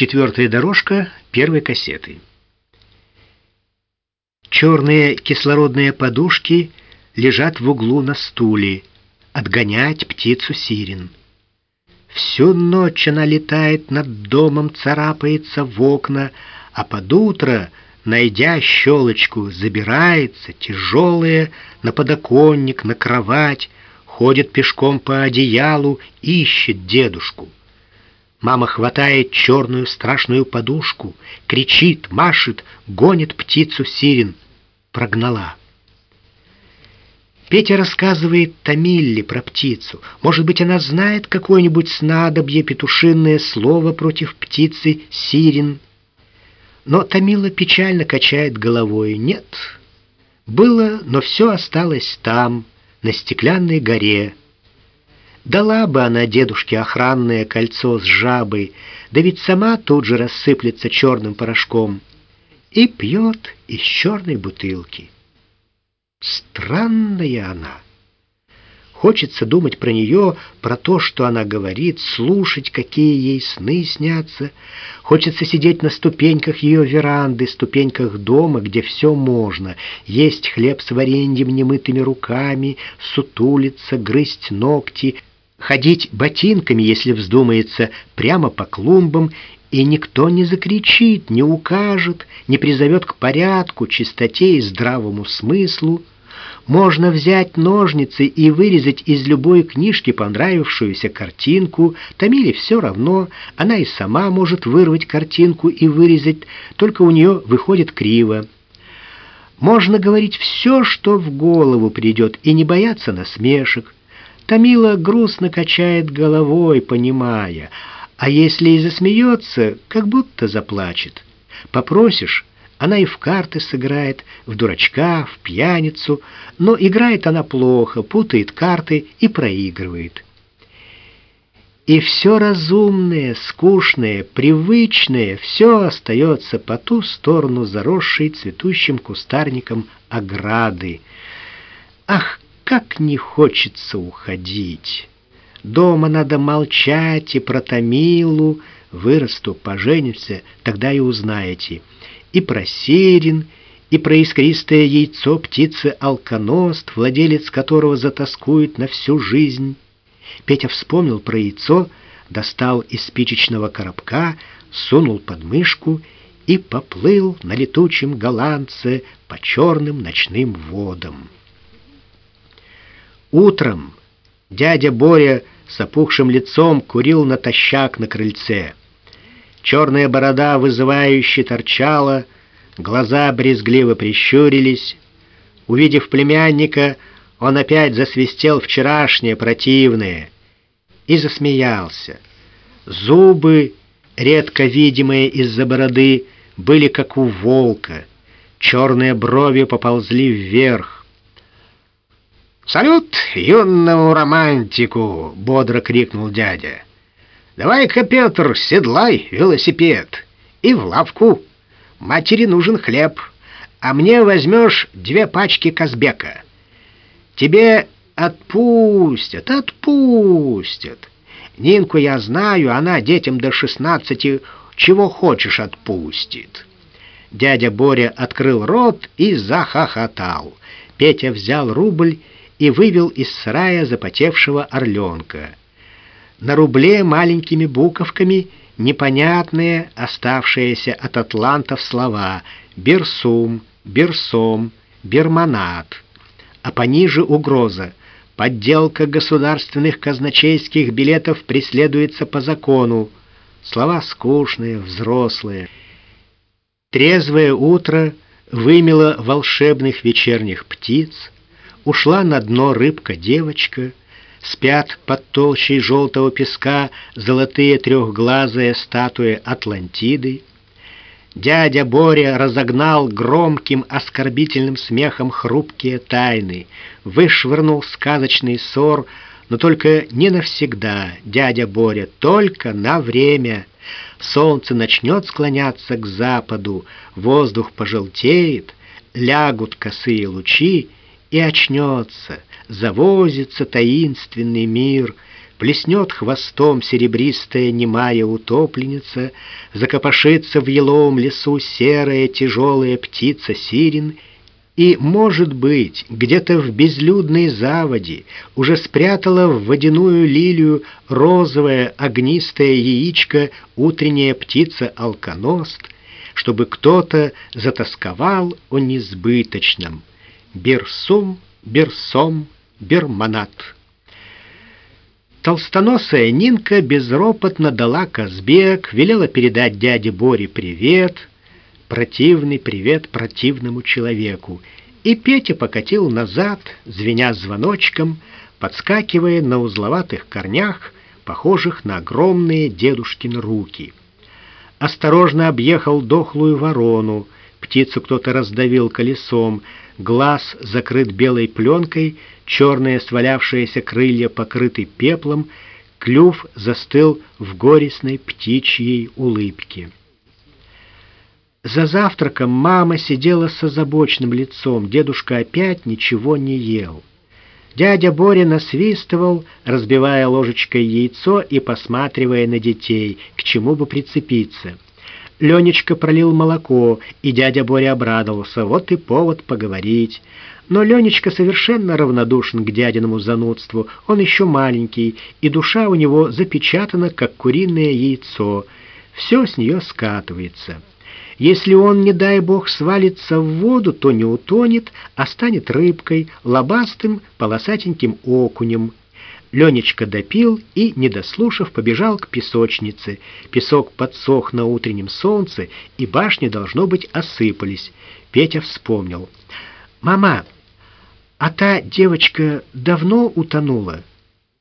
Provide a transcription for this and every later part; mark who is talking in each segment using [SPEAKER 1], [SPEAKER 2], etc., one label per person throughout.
[SPEAKER 1] Четвертая дорожка первой кассеты. Черные кислородные подушки лежат в углу на стуле. Отгонять птицу сирен. Всю ночь она летает над домом, царапается в окна, а под утро, найдя щелочку, забирается, тяжелая, на подоконник, на кровать, ходит пешком по одеялу, ищет дедушку. Мама хватает черную страшную подушку, кричит, машет, гонит птицу сирен. Прогнала. Петя рассказывает Тамилле про птицу. Может быть, она знает какое-нибудь снадобье, петушинное слово против птицы сирен. Но Тамила печально качает головой. Нет, было, но все осталось там, на стеклянной горе. Дала бы она дедушке охранное кольцо с жабой, да ведь сама тут же рассыплется черным порошком. И пьет из черной бутылки. Странная она. Хочется думать про нее, про то, что она говорит, слушать, какие ей сны снятся. Хочется сидеть на ступеньках ее веранды, ступеньках дома, где все можно. Есть хлеб с вареньем немытыми руками, сутулиться, грызть ногти, ходить ботинками, если вздумается, прямо по клумбам, и никто не закричит, не укажет, не призовет к порядку, чистоте и здравому смыслу. Можно взять ножницы и вырезать из любой книжки понравившуюся картинку. Тамиле все равно, она и сама может вырвать картинку и вырезать, только у нее выходит криво. Можно говорить все, что в голову придет, и не бояться насмешек. Тамила грустно качает головой, понимая, а если и засмеется, как будто заплачет. Попросишь, она и в карты сыграет, в дурачка, в пьяницу, но играет она плохо, путает карты и проигрывает. И все разумное, скучное, привычное, все остается по ту сторону заросшей цветущим кустарником ограды. Ах, как не хочется уходить! Дома надо молчать и про Томилу. Вырасту, поженимся, тогда и узнаете — и про серин, и про искристое яйцо птицы-алконост, владелец которого затаскует на всю жизнь. Петя вспомнил про яйцо, достал из спичечного коробка, сунул под мышку и поплыл на летучем голландце по черным ночным водам. Утром дядя Боря с опухшим лицом курил натощак на крыльце. Черная борода вызывающе торчала, глаза брезгливо прищурились. Увидев племянника, он опять засвистел вчерашнее противное и засмеялся. Зубы, редко видимые из-за бороды, были как у волка. Черные брови поползли вверх. «Салют юному романтику!» — бодро крикнул дядя. Давай-ка, Петр, седлай велосипед и в лавку. Матери нужен хлеб, а мне возьмешь две пачки Казбека. Тебе отпустят, отпустят. Нинку я знаю, она детям до шестнадцати чего хочешь отпустит. Дядя Боря открыл рот и захохотал. Петя взял рубль и вывел из сарая запотевшего орленка. На рубле маленькими буковками непонятные, оставшиеся от атлантов слова «берсум», «берсом», «берманат», а пониже угроза «подделка государственных казначейских билетов преследуется по закону». Слова скучные, взрослые. Трезвое утро вымело волшебных вечерних птиц, ушла на дно рыбка-девочка — спят под толщей желтого песка золотые трехглазые статуи Атлантиды. Дядя Боря разогнал громким оскорбительным смехом хрупкие тайны, вышвырнул сказочный ссор, но только не навсегда, дядя Боря, только на время. Солнце начнет склоняться к западу, воздух пожелтеет, лягут косые лучи, и очнется — завозится таинственный мир, плеснет хвостом серебристая немая утопленница, закопошится в еловом лесу серая тяжелая птица сирен — и, может быть, где-то в безлюдной заводе уже спрятала в водяную лилию розовое огнистое яичко утренняя птица-алконост, чтобы кто-то затасковал о несбыточном. Берсум, берсом, берманат. Толстоносая Нинка безропотно дала Казбек, велела передать дяде Боре привет — противный привет противному человеку, и Петя покатил назад, звеня звоночком, подскакивая на узловатых корнях, похожих на огромные дедушкины руки. Осторожно объехал дохлую ворону, птицу кто-то раздавил колесом, глаз закрыт белой пленкой, черные свалявшиеся крылья покрыты пеплом, клюв застыл в горестной птичьей улыбке. За завтраком мама сидела с озабоченным лицом, дедушка опять ничего не ел. Дядя Боря насвистывал, разбивая ложечкой яйцо и посматривая на детей, к чему бы прицепиться. Ленечка пролил молоко, и дядя Боря обрадовался, вот и повод поговорить. Но Ленечка совершенно равнодушен к дядиному занудству, он еще маленький, и душа у него запечатана, как куриное яйцо. Все с нее скатывается. Если он, не дай бог, свалится в воду, то не утонет, а станет рыбкой, лобастым, полосатеньким окунем. Ленечка допил и, не дослушав, побежал к песочнице. Песок подсох на утреннем солнце, и башни, должно быть, осыпались. Петя вспомнил. «Мама, а та девочка давно утонула?»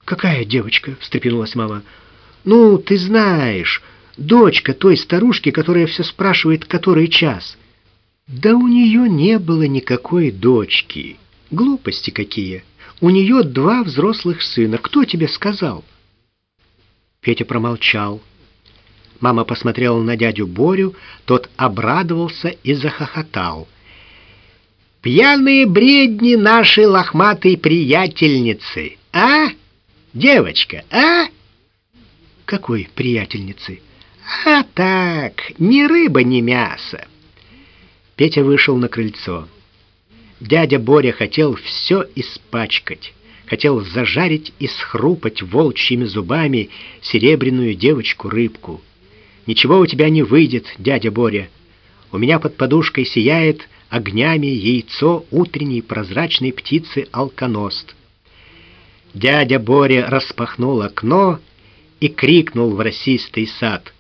[SPEAKER 1] «Какая девочка?» — встрепенулась мама. «Ну, ты знаешь, Дочка той старушки, которая все спрашивает, который час. Да у нее не было никакой дочки. Глупости какие. У нее два взрослых сына. Кто тебе сказал? Петя промолчал. Мама посмотрела на дядю Борю, тот обрадовался и захохотал. «Пьяные бредни нашей лохматой приятельницы, а? Девочка, а?» «Какой приятельницы?» А так, ни рыба, ни мясо. Петя вышел на крыльцо. Дядя Боря хотел все испачкать, хотел зажарить и схрупать волчьими зубами серебряную девочку-рыбку. Ничего у тебя не выйдет, дядя Боря. У меня под подушкой сияет огнями яйцо утренней прозрачной птицы алконост. Дядя Боря распахнул окно и крикнул в расистый сад —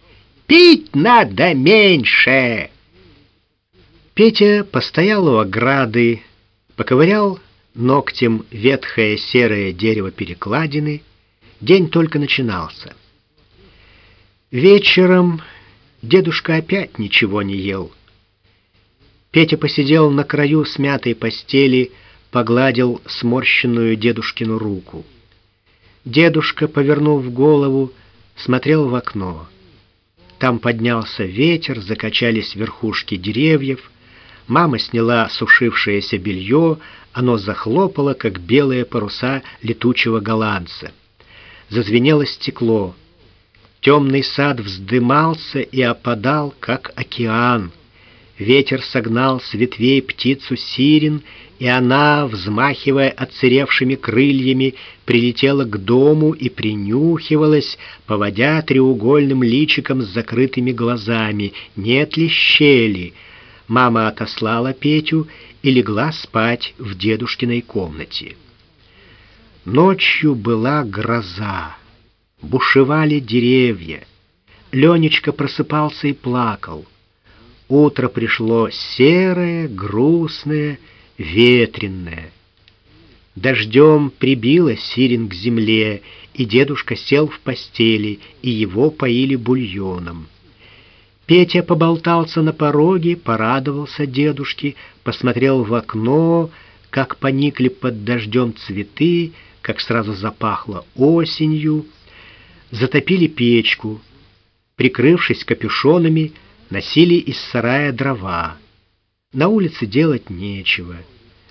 [SPEAKER 1] Пить надо меньше!» Петя постоял у ограды, поковырял ногтем ветхое серое дерево перекладины. День только начинался. Вечером дедушка опять ничего не ел. Петя посидел на краю смятой постели, погладил сморщенную дедушкину руку. Дедушка, повернув голову, смотрел в окно. Там поднялся ветер, закачались верхушки деревьев. Мама сняла сушившееся белье, оно захлопало, как белые паруса летучего голландца. Зазвенело стекло. Темный сад вздымался и опадал, как океан. Ветер согнал с ветвей птицу сирен, и она, взмахивая отсыревшими крыльями, прилетела к дому и принюхивалась, поводя треугольным личиком с закрытыми глазами. Нет ли щели? Мама отослала Петю и легла спать в дедушкиной комнате. Ночью была гроза, бушевали деревья. Ленечка просыпался и плакал. Утро пришло серое, грустное, ветренное. Дождем прибило сирен к земле, и дедушка сел в постели, и его поили бульоном. Петя поболтался на пороге, порадовался дедушке, посмотрел в окно, как поникли под дождем цветы, как сразу запахло осенью. Затопили печку. Прикрывшись капюшонами, носили из сарая дрова. На улице делать нечего.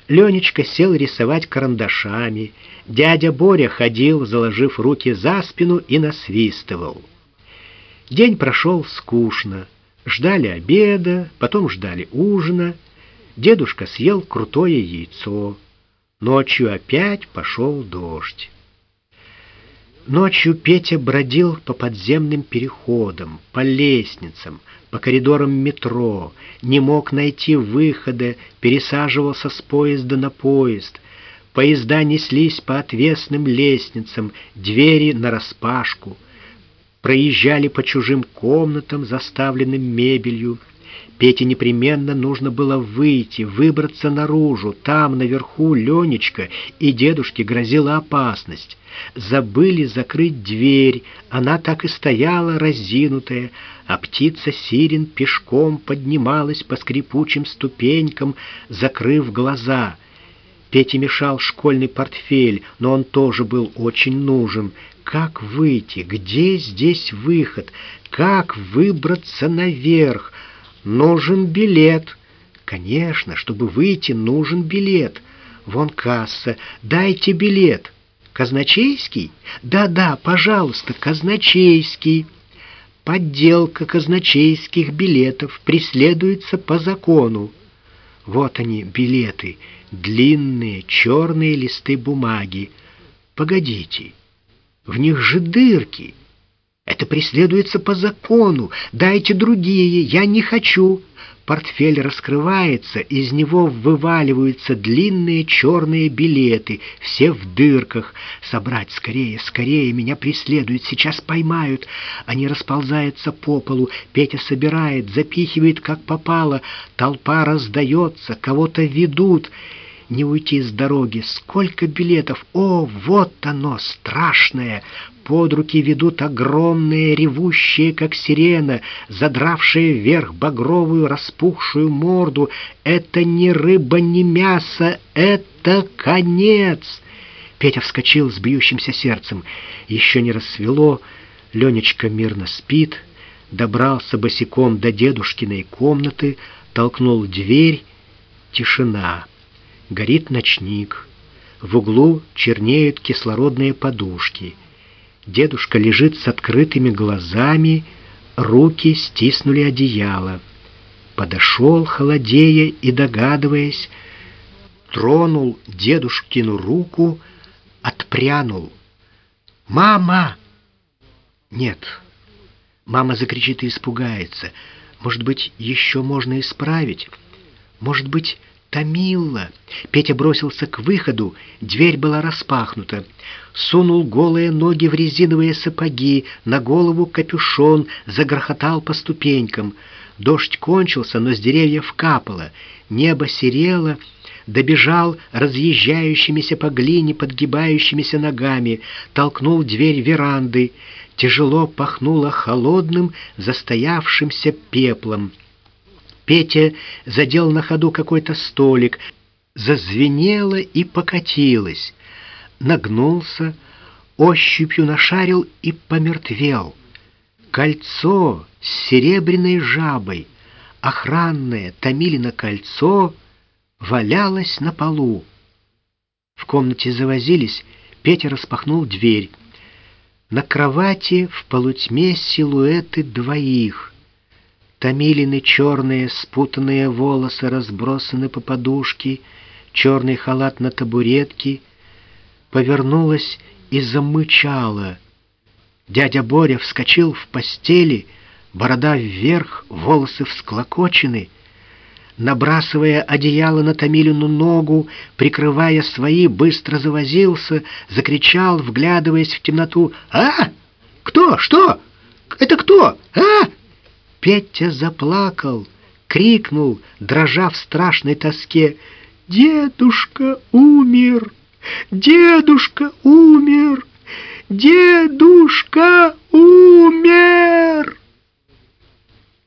[SPEAKER 1] Ленечка сел рисовать карандашами. Дядя Боря ходил, заложив руки за спину и насвистывал. День прошел скучно. Ждали обеда, потом ждали ужина. Дедушка съел крутое яйцо. Ночью опять пошел дождь. Ночью Петя бродил по подземным переходам, по лестницам, по коридорам метро, не мог найти выхода, пересаживался с поезда на поезд. Поезда неслись по отвесным лестницам, двери нараспашку. Проезжали по чужим комнатам, заставленным мебелью. Пете непременно нужно было выйти, выбраться наружу. Там, наверху, Ленечка и дедушке грозила опасность. Забыли закрыть дверь, она так и стояла разинутая, а птица Сирин пешком поднималась по скрипучим ступенькам, закрыв глаза. Пете мешал школьный портфель, но он тоже был очень нужен. Как выйти? Где здесь выход? Как выбраться наверх? Нужен билет. Конечно, чтобы выйти, нужен билет. Вон касса. Дайте билет. Казначейский? Да-да, пожалуйста, казначейский. Подделка казначейских билетов преследуется по закону. Вот они, билеты, длинные черные листы бумаги. Погодите, в них же дырки. Это преследуется по закону. Дайте другие, я не хочу. Портфель раскрывается, из него вываливаются длинные черные билеты, все в дырках. Собрать скорее, скорее, меня преследуют, сейчас поймают. Они расползаются по полу, Петя собирает, запихивает, как попало. Толпа раздается, кого-то ведут не уйти с дороги. Сколько билетов! О, вот оно, страшное! Под руки ведут огромные, ревущие, как сирена, задравшие вверх багровую, распухшую морду. Это не рыба, не мясо, это конец! Петя вскочил с бьющимся сердцем. Еще не рассвело, Ленечка мирно спит, добрался босиком до дедушкиной комнаты, толкнул дверь, тишина. Горит ночник. В углу чернеют кислородные подушки. Дедушка лежит с открытыми глазами, руки стиснули одеяло. Подошел, холодея и догадываясь, тронул дедушкину руку, отпрянул. «Мама!» «Нет». Мама закричит и испугается. Может быть, еще можно исправить? Может быть, Томила. Петя бросился к выходу, дверь была распахнута. Сунул голые ноги в резиновые сапоги, на голову капюшон, загрохотал по ступенькам. Дождь кончился, но с деревьев капало. Небо серело, добежал разъезжающимися по глине подгибающимися ногами, толкнул дверь веранды. Тяжело пахнуло холодным, застоявшимся пеплом. Петя задел на ходу какой-то столик, зазвенело и покатилось. Нагнулся, ощупью нашарил и помертвел. Кольцо с серебряной жабой, охранное Томилино кольцо, валялось на полу. В комнате завозились, Петя распахнул дверь. На кровати в полутьме силуэты двоих — Томилины черные спутанные волосы разбросаны по подушке, черный халат на табуретке. Повернулась и замычала. Дядя Боря вскочил в постели, борода вверх, волосы всклокочены. Набрасывая одеяло на Томилину ногу, прикрывая свои, быстро завозился, закричал, вглядываясь в темноту. «А? Кто? Что? Это кто? А?» Петя заплакал, крикнул, дрожа в страшной тоске, «Дедушка умер! Дедушка умер! Дедушка умер!»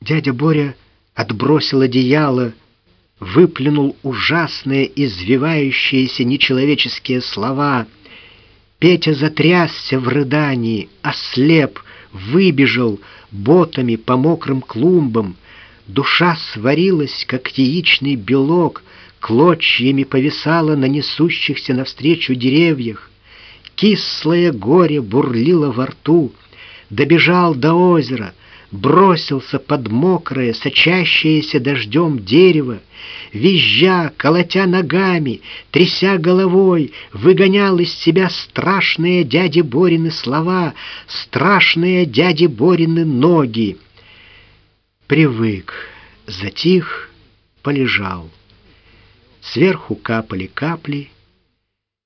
[SPEAKER 1] Дядя Боря отбросил одеяло, выплюнул ужасные, извивающиеся нечеловеческие слова. Петя затрясся в рыдании, ослеп, выбежал, ботами по мокрым клумбам. Душа сварилась, как яичный белок, клочьями повисала на несущихся навстречу деревьях. Кислое горе бурлило во рту. Добежал до озера, бросился под мокрое, сочащееся дождем дерево, визжа, колотя ногами, тряся головой, выгонял из себя страшные дяди Борины слова, страшные дяди Борины ноги. Привык, затих, полежал. Сверху капали капли,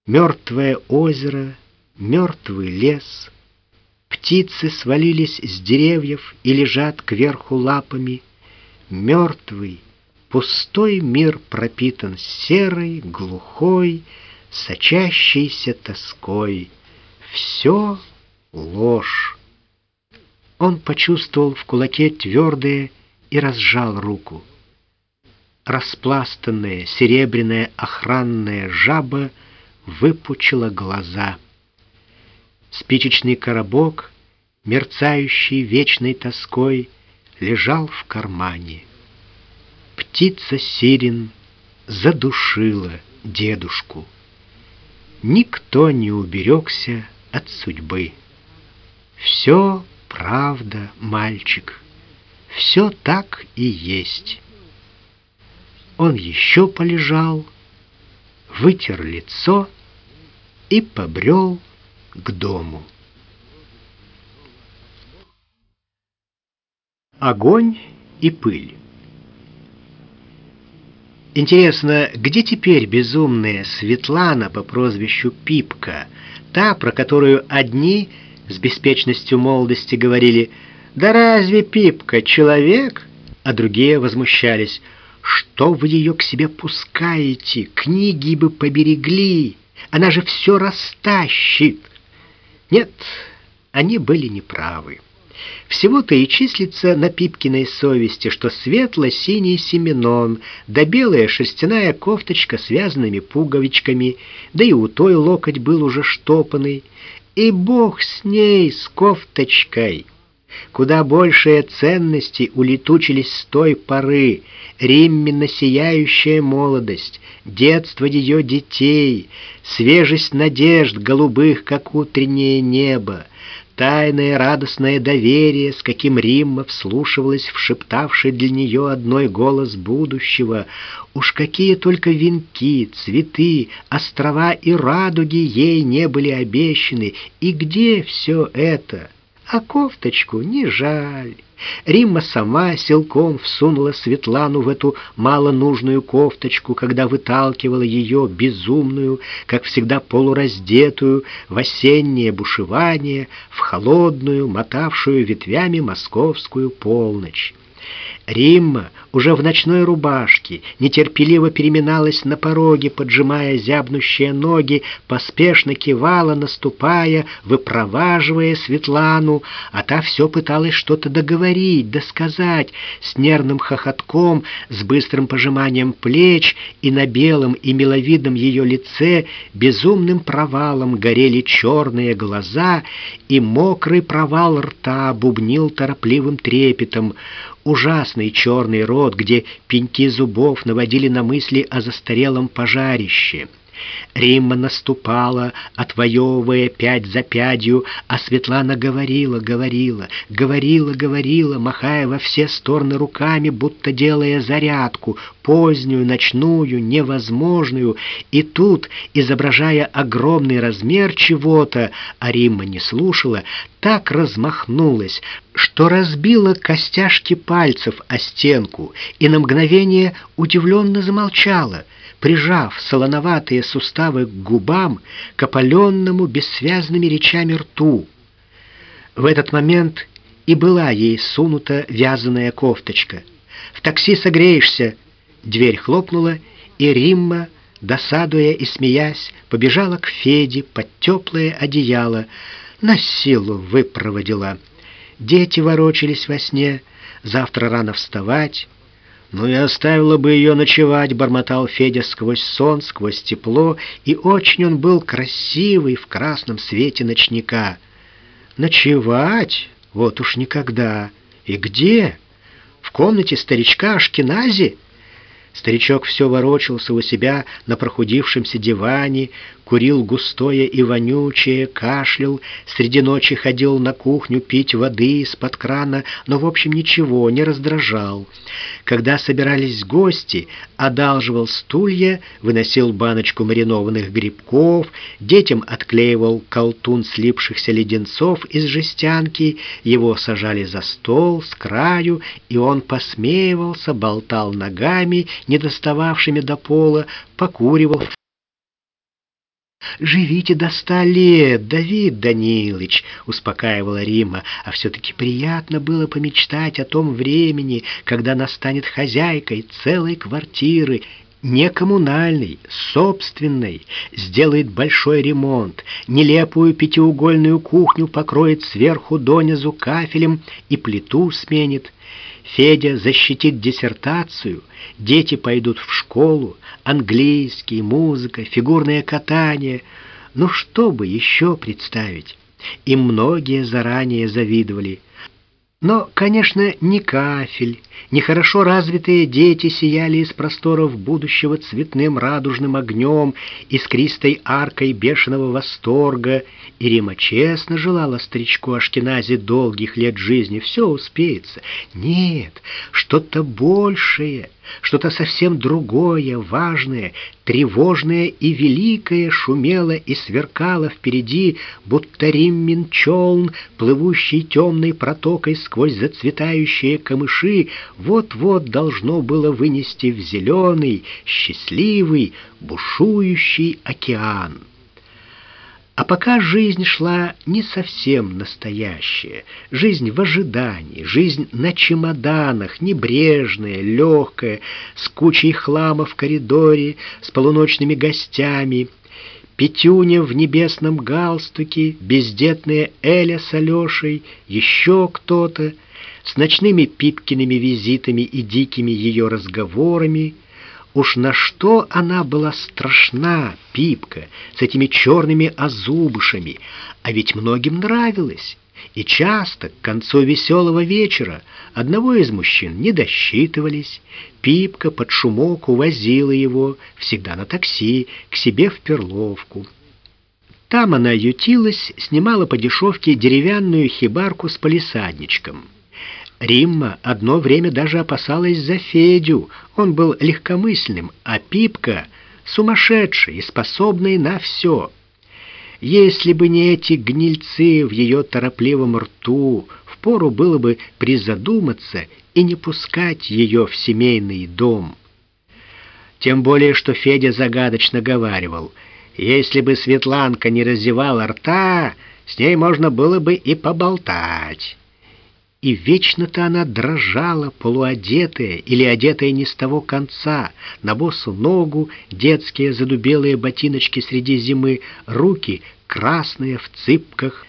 [SPEAKER 1] мертвое озеро, мертвый лес — Птицы свалились с деревьев и лежат кверху лапами. Мертвый, пустой мир пропитан серой, глухой, сочащейся тоской. Все ложь. Он почувствовал в кулаке твердое и разжал руку. Распластанная серебряная охранная жаба выпучила глаза — Спичечный коробок, мерцающий вечной тоской, лежал в кармане. Птица сирен задушила дедушку. Никто не уберегся от судьбы. Все правда, мальчик, все так и есть. Он еще полежал, вытер лицо и побрел к дому. Огонь и пыль. Интересно, где теперь безумная Светлана по прозвищу Пипка, та, про которую одни с беспечностью молодости говорили «Да разве Пипка человек?» а другие возмущались «Что вы ее к себе пускаете? Книги бы поберегли, она же все растащит!» Нет, они были неправы. Всего-то и числится на Пипкиной совести, что светло-синий семенон, да белая шерстяная кофточка с вязаными пуговичками, да и у той локоть был уже штопанный. И бог с ней, с кофточкой. Куда большие ценности улетучились с той поры. Риммина сияющая молодость, детство ее детей, свежесть надежд голубых, как утреннее небо, тайное радостное доверие, с каким Римма вслушивалась в шептавший для нее одной голос будущего. Уж какие только венки, цветы, острова и радуги ей не были обещаны, и где все это? А кофточку не жаль. Римма сама силком всунула Светлану в эту малонужную кофточку, когда выталкивала ее, безумную, как всегда полураздетую, в осеннее бушевание, в холодную, мотавшую ветвями московскую полночь. Римма уже в ночной рубашке нетерпеливо переминалась на пороге, поджимая зябнущие ноги, поспешно кивала, наступая, выпроваживая Светлану, а та все пыталась что-то договорить, досказать, с нервным хохотком, с быстрым пожиманием плеч, и на белом и миловидном ее лице безумным провалом горели черные глаза, и мокрый провал рта бубнил торопливым трепетом ужасный черный рот, где пеньки зубов наводили на мысли о застарелом пожарище. Римма наступала, отвоевывая пять за пятью, а Светлана говорила, говорила, говорила, говорила, махая во все стороны руками, будто делая зарядку, позднюю, ночную, невозможную, и тут, изображая огромный размер чего-то, а Римма не слушала, так размахнулась, что разбила костяшки пальцев о стенку и на мгновение удивленно замолчала — прижав солоноватые суставы к губам, к опаленному бессвязными речами рту. В этот момент и была ей сунута вязаная кофточка. «В такси согреешься!» Дверь хлопнула, и Римма, досадуя и смеясь, побежала к Феде под теплое одеяло. На силу выпроводила. Дети ворочались во сне, завтра рано вставать, «Ну и оставила бы ее ночевать», — бормотал Федя сквозь сон, сквозь тепло, и очень он был красивый в красном свете ночника. «Ночевать? Вот уж никогда. И где? В комнате старичка Ашкенази?» Старичок все ворочался у себя на прохудившемся диване, курил густое и вонючее, кашлял, среди ночи ходил на кухню пить воды из-под крана, но, в общем, ничего, не раздражал. Когда собирались гости, одалживал стулья, выносил баночку маринованных грибков, детям отклеивал колтун слипшихся леденцов из жестянки, его сажали за стол с краю, и он посмеивался, болтал ногами, не достававшими до пола, покуривал. «Живите до ста лет, Давид Данилович!» — успокаивала Рима. «А все-таки приятно было помечтать о том времени, когда она станет хозяйкой целой квартиры, не коммунальной, собственной, сделает большой ремонт, нелепую пятиугольную кухню покроет сверху донизу кафелем и плиту сменит. Федя защитит диссертацию, дети пойдут в школу, английский, музыка, фигурное катание. Ну что бы еще представить? И многие заранее завидовали. Но, конечно, не кафель, не хорошо развитые дети сияли из просторов будущего цветным радужным огнем, искристой аркой бешеного восторга, и Рима честно желала старичку Ашкеназе долгих лет жизни, все успеется. Нет, что-то большее, что-то совсем другое, важное, тревожное и великое шумело и сверкало впереди, будто римминчолн, плывущий темной протокой сквозь зацветающие камыши, вот-вот должно было вынести в зеленый, счастливый, бушующий океан. А пока жизнь шла не совсем настоящая, жизнь в ожидании, жизнь на чемоданах, небрежная, легкая, с кучей хлама в коридоре, с полуночными гостями, Петюня в небесном галстуке, бездетная Эля с Алешей, еще кто-то, с ночными Пипкиными визитами и дикими ее разговорами — Уж на что она была страшна, Пипка, с этими черными озубышами, а ведь многим нравилось. И часто, к концу веселого вечера, одного из мужчин не досчитывались. Пипка под шумок увозила его, всегда на такси, к себе в Перловку. Там она ютилась, снимала по дешевке деревянную хибарку с полисадничком. Римма одно время даже опасалась за Федю. Он был легкомысленным, а Пипка — сумасшедший и способный на все. Если бы не эти гнильцы в ее торопливом рту, впору было бы призадуматься и не пускать ее в семейный дом. Тем более, что Федя загадочно говаривал, если бы Светланка не разевала рта, с ней можно было бы и поболтать и вечно-то она дрожала, полуодетая или одетая не с того конца, на босу ногу, детские задубелые ботиночки среди зимы, руки красные в цыпках.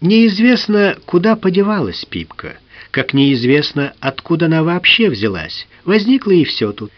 [SPEAKER 1] Неизвестно, куда подевалась Пипка, как неизвестно, откуда она вообще взялась. Возникла и все тут.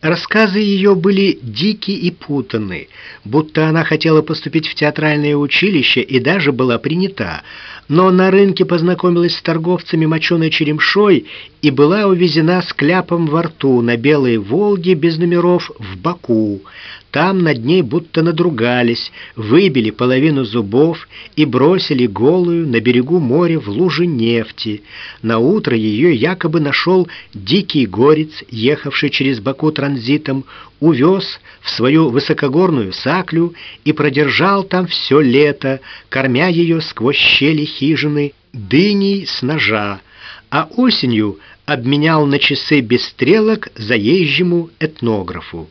[SPEAKER 1] Рассказы ее были дики и путаны, будто она хотела поступить в театральное училище и даже была принята, но на рынке познакомилась с торговцами моченой черемшой и была увезена с кляпом во рту на белой «Волге» без номеров в Баку. Там над ней будто надругались, выбили половину зубов и бросили голую на берегу моря в луже нефти. На утро ее якобы нашел дикий горец, ехавший через Баку транзитом, увез в свою высокогорную саклю и продержал там все лето, кормя ее сквозь щели хижины дыней с ножа, а осенью обменял на часы без стрелок заезжему этнографу.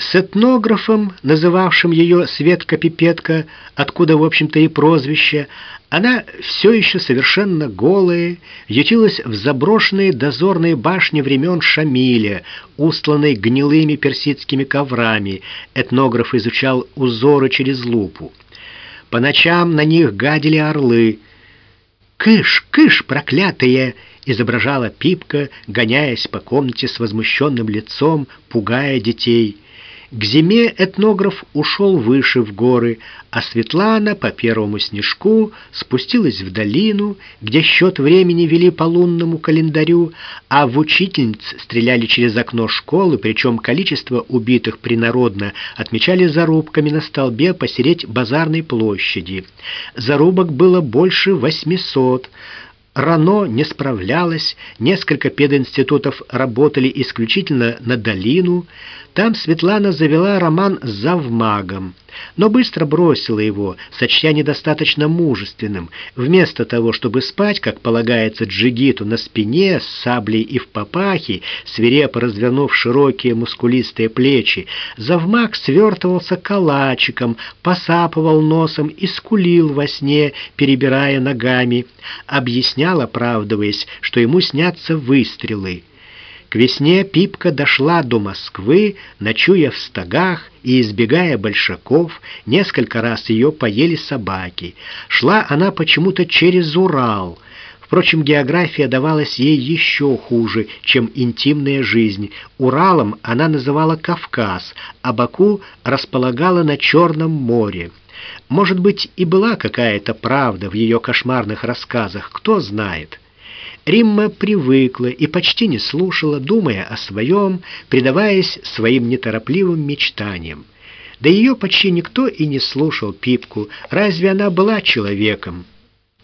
[SPEAKER 1] С этнографом, называвшим ее Светка-пипетка, откуда, в общем-то, и прозвище, она все еще совершенно голая, ютилась в заброшенной дозорной башне времен Шамиля, устланной гнилыми персидскими коврами. Этнограф изучал узоры через лупу. По ночам на них гадили орлы. «Кыш, кыш, проклятые!» — изображала Пипка, гоняясь по комнате с возмущенным лицом, пугая детей — К зиме этнограф ушел выше в горы, а Светлана по первому снежку спустилась в долину, где счет времени вели по лунному календарю, а в учительниц стреляли через окно школы, причем количество убитых принародно отмечали зарубками на столбе посередь базарной площади. Зарубок было больше восьмисот. Рано не справлялась, несколько пединститутов работали исключительно на долину. Там Светлана завела роман с завмагом, но быстро бросила его, сочтя недостаточно мужественным. Вместо того, чтобы спать, как полагается джигиту, на спине, с саблей и в папахе, свирепо развернув широкие мускулистые плечи, завмаг свертывался калачиком, посапывал носом и скулил во сне, перебирая ногами. Объяснял, оправдываясь, что ему снятся выстрелы. К весне Пипка дошла до Москвы, ночуя в стогах и избегая большаков, несколько раз ее поели собаки. Шла она почему-то через Урал. Впрочем, география давалась ей еще хуже, чем интимная жизнь. Уралом она называла Кавказ, а Баку располагала на Черном море. Может быть, и была какая-то правда в ее кошмарных рассказах, кто знает. Римма привыкла и почти не слушала, думая о своем, предаваясь своим неторопливым мечтаниям. Да ее почти никто и не слушал Пипку, разве она была человеком?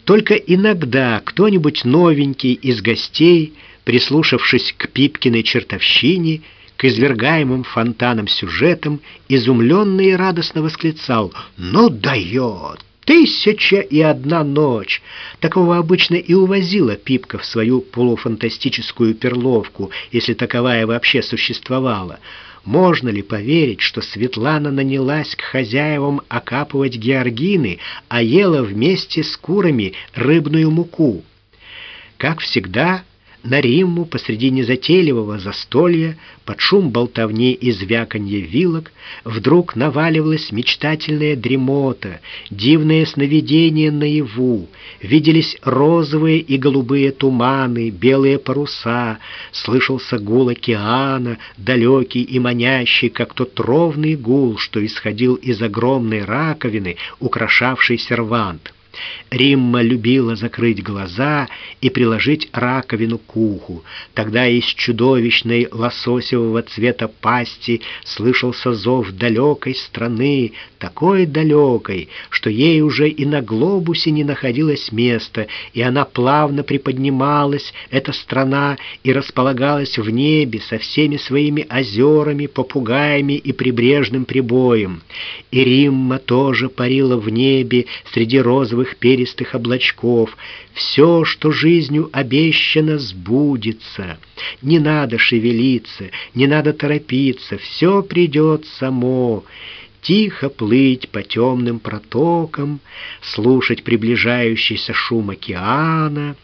[SPEAKER 1] Только иногда кто-нибудь новенький из гостей, прислушавшись к Пипкиной чертовщине, к извергаемым фонтанам сюжетам, изумленно и радостно восклицал «Ну дает! Тысяча и одна ночь. Такого обычно и увозила Пипка в свою полуфантастическую перловку, если таковая вообще существовала. Можно ли поверить, что Светлана нанялась к хозяевам окапывать георгины, а ела вместе с курами рыбную муку? Как всегда, на Римму посреди незатейливого застолья, под шум болтовни и звяканье вилок, вдруг наваливалась мечтательная дремота, дивное сновидение наяву, виделись розовые и голубые туманы, белые паруса, слышался гул океана, далекий и манящий, как тот ровный гул, что исходил из огромной раковины, украшавшей сервант. Римма любила закрыть глаза и приложить раковину к уху. Тогда из чудовищной лососевого цвета пасти слышался зов далекой страны, такой далекой, что ей уже и на глобусе не находилось места, и она плавно приподнималась, эта страна, и располагалась в небе со всеми своими озерами, попугаями и прибрежным прибоем. И Римма тоже парила в небе среди розовых перистых облачков. Все, что жизнью обещано, сбудется. Не надо шевелиться, не надо торопиться, все придет само тихо плыть по темным протокам, слушать приближающийся шум океана.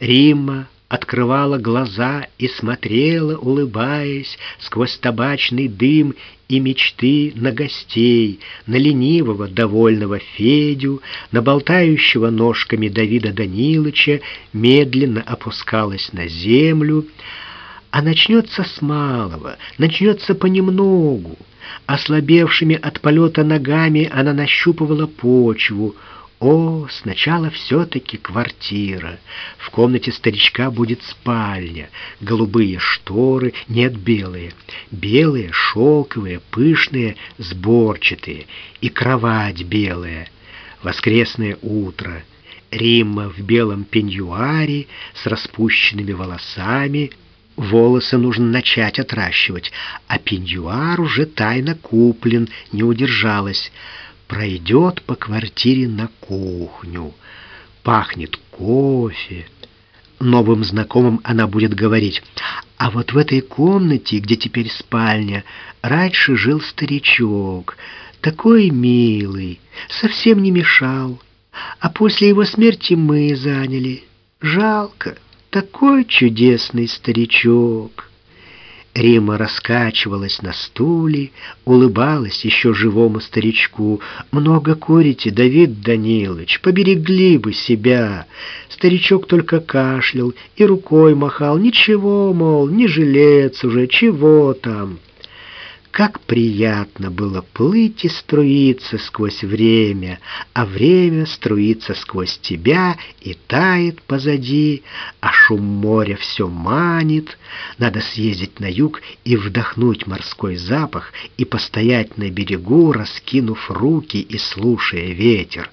[SPEAKER 1] Римма открывала глаза и смотрела, улыбаясь, сквозь табачный дым и мечты на гостей, на ленивого, довольного Федю, на болтающего ножками Давида Данилыча, медленно опускалась на землю, а начнется с малого, начнется понемногу. Ослабевшими от полета ногами она нащупывала почву. О, сначала все-таки квартира. В комнате старичка будет спальня. Голубые шторы, нет, белые. Белые, шелковые, пышные, сборчатые. И кровать белая. Воскресное утро. Римма в белом пеньюаре с распущенными волосами — Волосы нужно начать отращивать, а пеньюар уже тайно куплен, не удержалась. Пройдет по квартире на кухню. Пахнет кофе. Новым знакомым она будет говорить, а вот в этой комнате, где теперь спальня, раньше жил старичок, такой милый, совсем не мешал, а после его смерти мы заняли. Жалко такой чудесный старичок!» Рима раскачивалась на стуле, улыбалась еще живому старичку. «Много курите, Давид Данилович, поберегли бы себя!» Старичок только кашлял и рукой махал. «Ничего, мол, не жилец уже, чего там!» Как приятно было плыть и струиться сквозь время, а время струится сквозь тебя и тает позади, а шум моря все манит. Надо съездить на юг и вдохнуть морской запах, и постоять на берегу, раскинув руки и слушая ветер.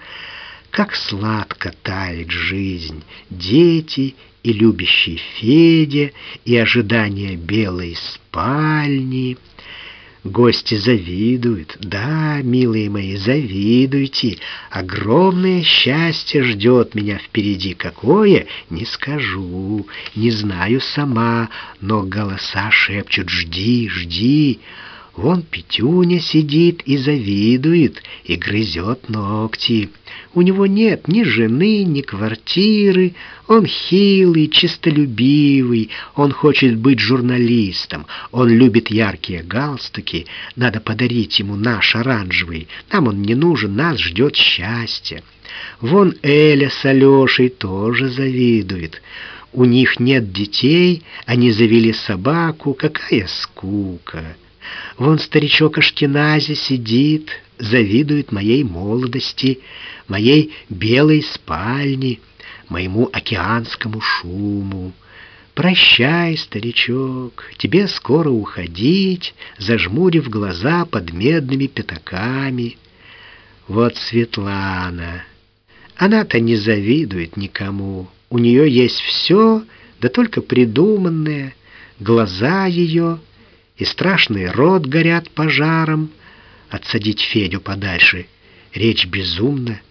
[SPEAKER 1] Как сладко тает жизнь, дети и любящий Федя, и ожидание белой спальни — Гости завидуют. Да, милые мои, завидуйте. Огромное счастье ждет меня впереди. Какое? Не скажу, не знаю сама, но голоса шепчут «Жди, жди». Вон Петюня сидит и завидует, и грызет ногти. У него нет ни жены, ни квартиры. Он хилый, чистолюбивый. Он хочет быть журналистом. Он любит яркие галстуки. Надо подарить ему наш оранжевый. Нам он не нужен, нас ждет счастье. Вон Эля с Алешей тоже завидует. У них нет детей, они завели собаку. Какая скука! Вон старичок Ашкенази сидит, завидует моей молодости, моей белой спальне, моему океанскому шуму. Прощай, старичок, тебе скоро уходить, зажмурив глаза под медными пятаками. Вот Светлана. Она-то не завидует никому. У нее есть все, да только придуманное. Глаза ее — и страшный рот горят пожаром. Отсадить Федю подальше. Речь безумна.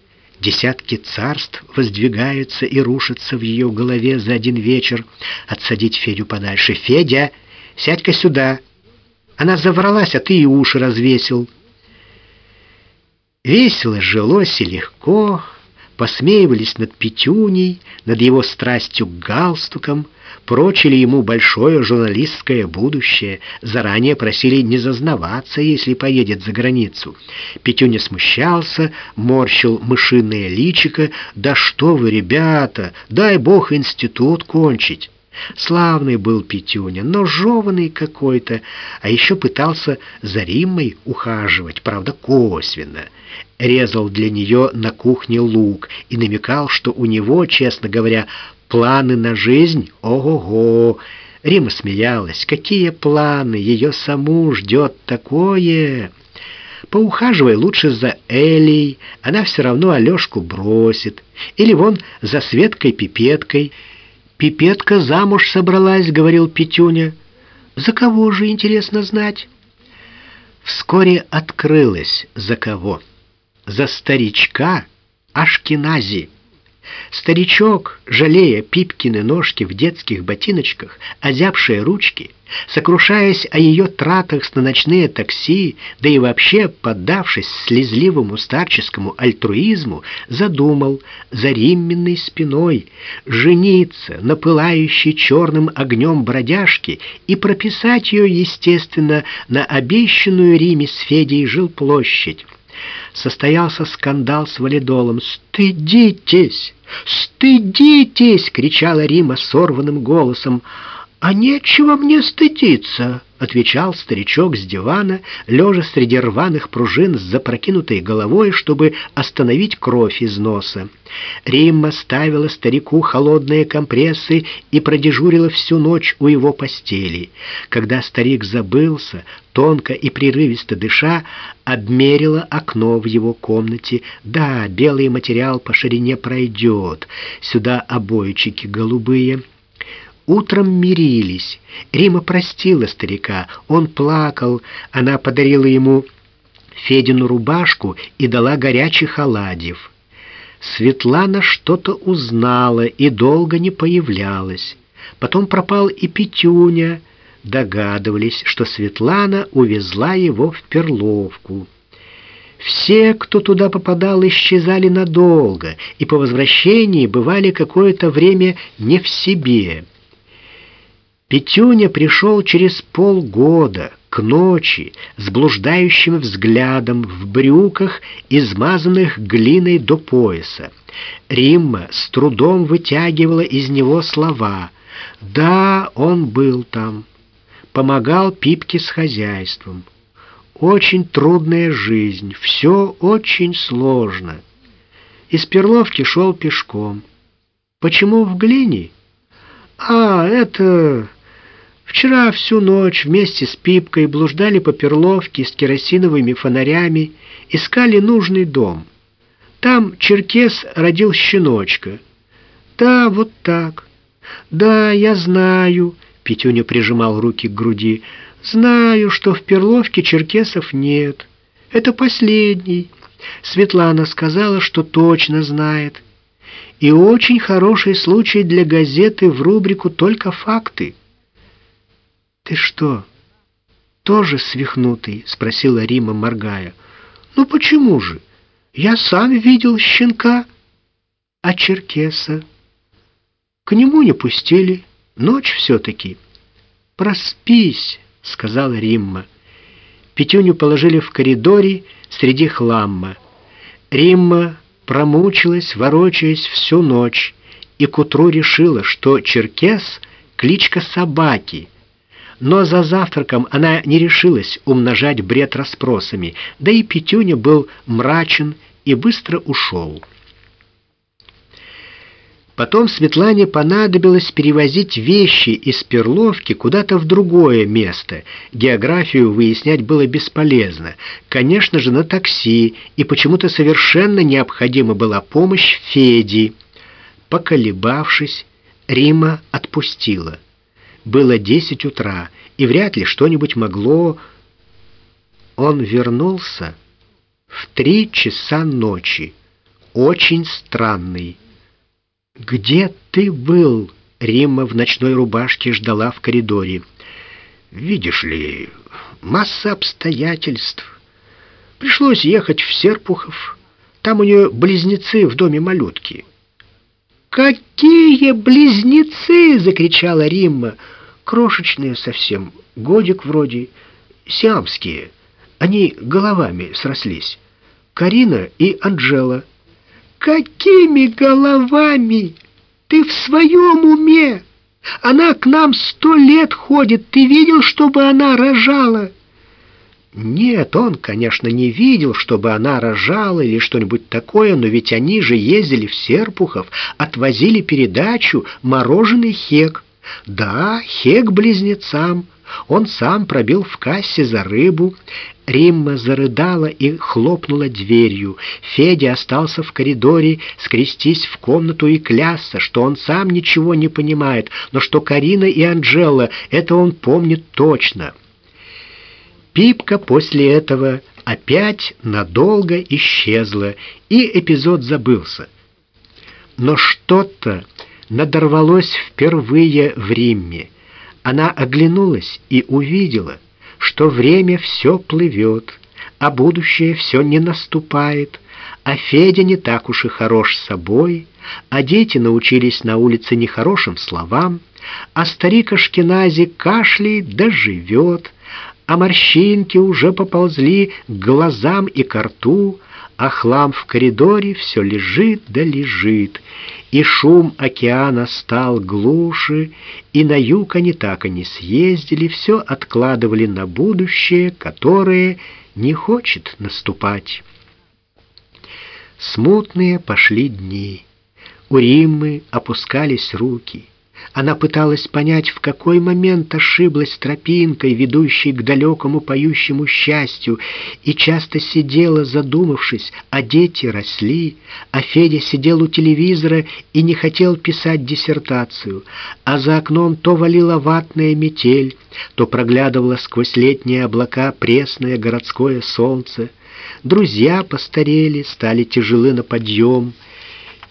[SPEAKER 1] Десятки царств воздвигаются и рушатся в ее голове за один вечер. Отсадить Федю подальше. «Федя, сядь-ка сюда!» Она завралась, а ты и уши развесил. Весело жилось и легко, посмеивались над Петюней, над его страстью к галстукам, прочили ему большое журналистское будущее, заранее просили не зазнаваться, если поедет за границу. Петюня смущался, морщил мышиное личико. «Да что вы, ребята, дай бог институт кончить!» Славный был Петюня, но жеванный какой-то, а еще пытался за Риммой ухаживать, правда, косвенно. Резал для нее на кухне лук и намекал, что у него, честно говоря, Планы на жизнь? Ого-го! Рима смеялась. Какие планы? Ее саму ждет такое. Поухаживай лучше за Элей, она все равно Алешку бросит. Или вон за Светкой-пипеткой. Пипетка замуж собралась, говорил Петюня. За кого же, интересно знать? Вскоре открылось, за кого. За старичка Ашкенази. Старичок, жалея Пипкины ножки в детских ботиночках, озябшие ручки, сокрушаясь о ее тратах на ночные такси, да и вообще поддавшись слезливому старческому альтруизму, задумал за римменной спиной жениться на пылающей черным огнем бродяжке и прописать ее, естественно, на обещанную Риме с Федей жилплощадь состоялся скандал с валидолом. «Стыдитесь! Стыдитесь!» — кричала Рима сорванным голосом. «А нечего мне стыдиться!» Отвечал старичок с дивана, лежа среди рваных пружин с запрокинутой головой, чтобы остановить кровь из носа. Римма ставила старику холодные компрессы и продежурила всю ночь у его постели. Когда старик забылся, тонко и прерывисто дыша, обмерила окно в его комнате. Да, белый материал по ширине пройдет. Сюда обойчики голубые. Утром мирились. Рима простила старика. Он плакал. Она подарила ему Федину рубашку и дала горячих оладьев. Светлана что-то узнала и долго не появлялась. Потом пропал и Петюня. Догадывались, что Светлана увезла его в Перловку. Все, кто туда попадал, исчезали надолго, и по возвращении бывали какое-то время не в себе. Петюня пришел через полгода, к ночи, с блуждающим взглядом, в брюках, измазанных глиной до пояса. Римма с трудом вытягивала из него слова. Да, он был там, помогал Пипке с хозяйством. очень трудная жизнь, все очень сложно. Из Перловки шел пешком. Почему в глине? А, это... Вчера всю ночь вместе с Пипкой блуждали по Перловке с керосиновыми фонарями, искали нужный дом. Там черкес родил щеночка. Да, вот так. Да, я знаю, Петюня прижимал руки к груди. Знаю, что в Перловке черкесов нет. Это последний. Светлана сказала, что точно знает. И очень хороший случай для газеты в рубрику «Только факты». «Ты что, тоже свихнутый?» — спросила Рима, моргая. «Ну почему же? Я сам видел щенка, а черкеса. К нему не пустили, ночь все-таки». «Проспись», — сказала Римма. Петюню положили в коридоре среди хлама. Римма промучилась, ворочаясь всю ночь, и к утру решила, что черкес — кличка собаки. Но за завтраком она не решилась умножать бред расспросами, да и Петюня был мрачен и быстро ушел. Потом Светлане понадобилось перевозить вещи из Перловки куда-то в другое место. Географию выяснять было бесполезно. Конечно же, на такси, и почему-то совершенно необходима была помощь Феди. Поколебавшись, Рима отпустила. Было десять утра, и вряд ли что-нибудь могло... Он вернулся в три часа ночи. Очень странный. «Где ты был?» Римма в ночной рубашке ждала в коридоре. «Видишь ли, масса обстоятельств. Пришлось ехать в Серпухов. Там у нее близнецы в доме малютки». «Какие близнецы!» — закричала Римма. «Крошечные совсем, годик вроде, сиамские. Они головами срослись. Карина и Анжела». Какими головами? Ты в своем уме? Она к нам сто лет ходит. Ты видел, чтобы она рожала? Нет, он, конечно, не видел, чтобы она рожала или что-нибудь такое, но ведь они же ездили в Серпухов, отвозили передачу «Мороженый хек». Да, хек близнецам. Он сам пробил в кассе за рыбу. Римма зарыдала и хлопнула дверью. Федя остался в коридоре, скрестись в комнату и клясться, что он сам ничего не понимает, но что Карина и Анжела, это он помнит точно. Пипка после этого опять надолго исчезла, и эпизод забылся. Но что-то надорвалось впервые в Римме. Она оглянулась и увидела, что время все плывет, а будущее все не наступает, а Федя не так уж и хорош собой, а дети научились на улице нехорошим словам, а старик Ашкенази кашляет да живет, а морщинки уже поползли к глазам и к рту, а хлам в коридоре все лежит да лежит, и шум океана стал глуше, и на юг они так и не съездили, все откладывали на будущее, которое не хочет наступать. Смутные пошли дни. У Риммы опускались руки. Она пыталась понять, в какой момент ошиблась тропинкой, ведущей к далекому поющему счастью, и часто сидела, задумавшись, а дети росли, а Федя сидел у телевизора и не хотел писать диссертацию, а за окном то валила ватная метель, то проглядывало сквозь летние облака пресное городское солнце. Друзья постарели, стали тяжелы на подъем.